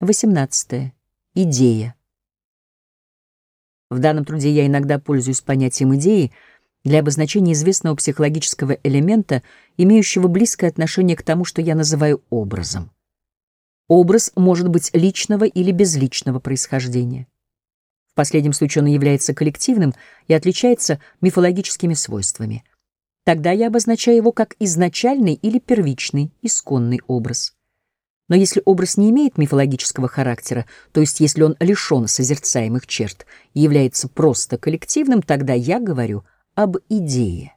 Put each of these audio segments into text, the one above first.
18. Идея. В данном труде я иногда пользуюсь понятием идеи для обозначения известного психологического элемента, имеющего близкое отношение к тому, что я называю образом. Образ может быть личного или безличного происхождения. В последнем случае он является коллективным и отличается мифологическими свойствами. Тогда я обозначаю его как изначальный или первичный, исконный образ. Но если образ не имеет мифологического характера, то есть если он лишен созерцаемых черт и является просто коллективным, тогда я говорю об идее.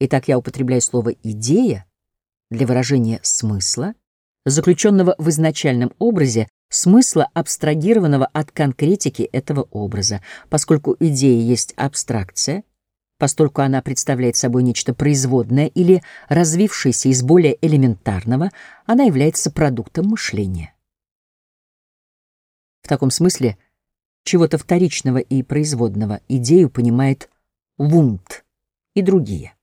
Итак, я употребляю слово «идея» для выражения смысла, заключенного в изначальном образе, смысла, абстрагированного от конкретики этого образа, поскольку идея есть абстракция — постольку она представляет собой нечто производное или развившееся из более элементарного, она является продуктом мышления. В таком смысле чего-то вторичного и производного идею понимает Вундт и другие.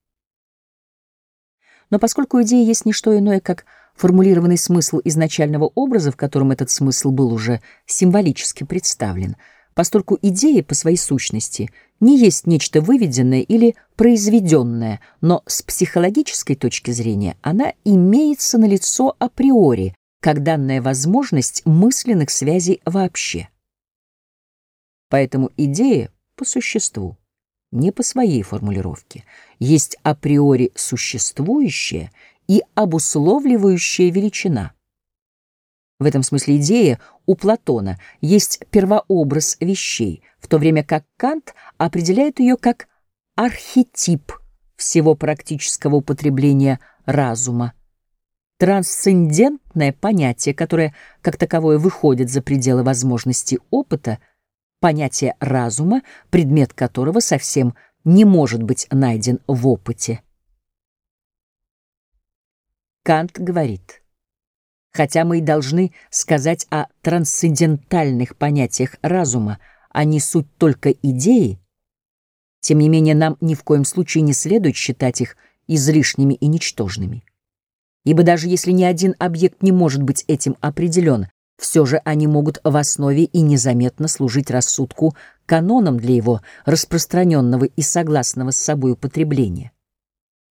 Но поскольку идея есть не что иное, как формулированный смысл изначального образа, в котором этот смысл был уже символически представлен — постольку идея по своей сущности не есть нечто выведенное или произведенное, но с психологической точки зрения она имеется на лицо априори, как данная возможность мысленных связей вообще. Поэтому идея по существу, не по своей формулировке, есть априори существующая и обусловливающая величина — в этом смысле идея у Платона есть первообраз вещей, в то время как Кант определяет ее как архетип всего практического употребления разума, трансцендентное понятие, которое как таковое выходит за пределы возможностей опыта, понятие разума, предмет которого совсем не может быть найден в опыте. Кант говорит — Хотя мы и должны сказать о трансцендентальных понятиях разума, а не суть только идеи, тем не менее нам ни в коем случае не следует считать их излишними и ничтожными. Ибо даже если ни один объект не может быть этим определен, все же они могут в основе и незаметно служить рассудку каноном для его распространенного и согласного с собой употребления.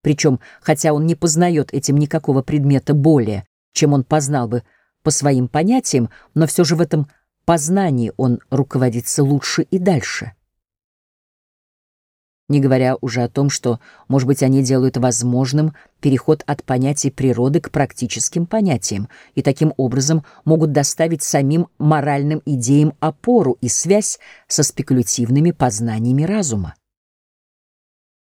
Причем, хотя он не познает этим никакого предмета более, чем он познал бы по своим понятиям, но все же в этом познании он руководится лучше и дальше. Не говоря уже о том, что, может быть, они делают возможным переход от понятий природы к практическим понятиям и таким образом могут доставить самим моральным идеям опору и связь со спекулятивными познаниями разума.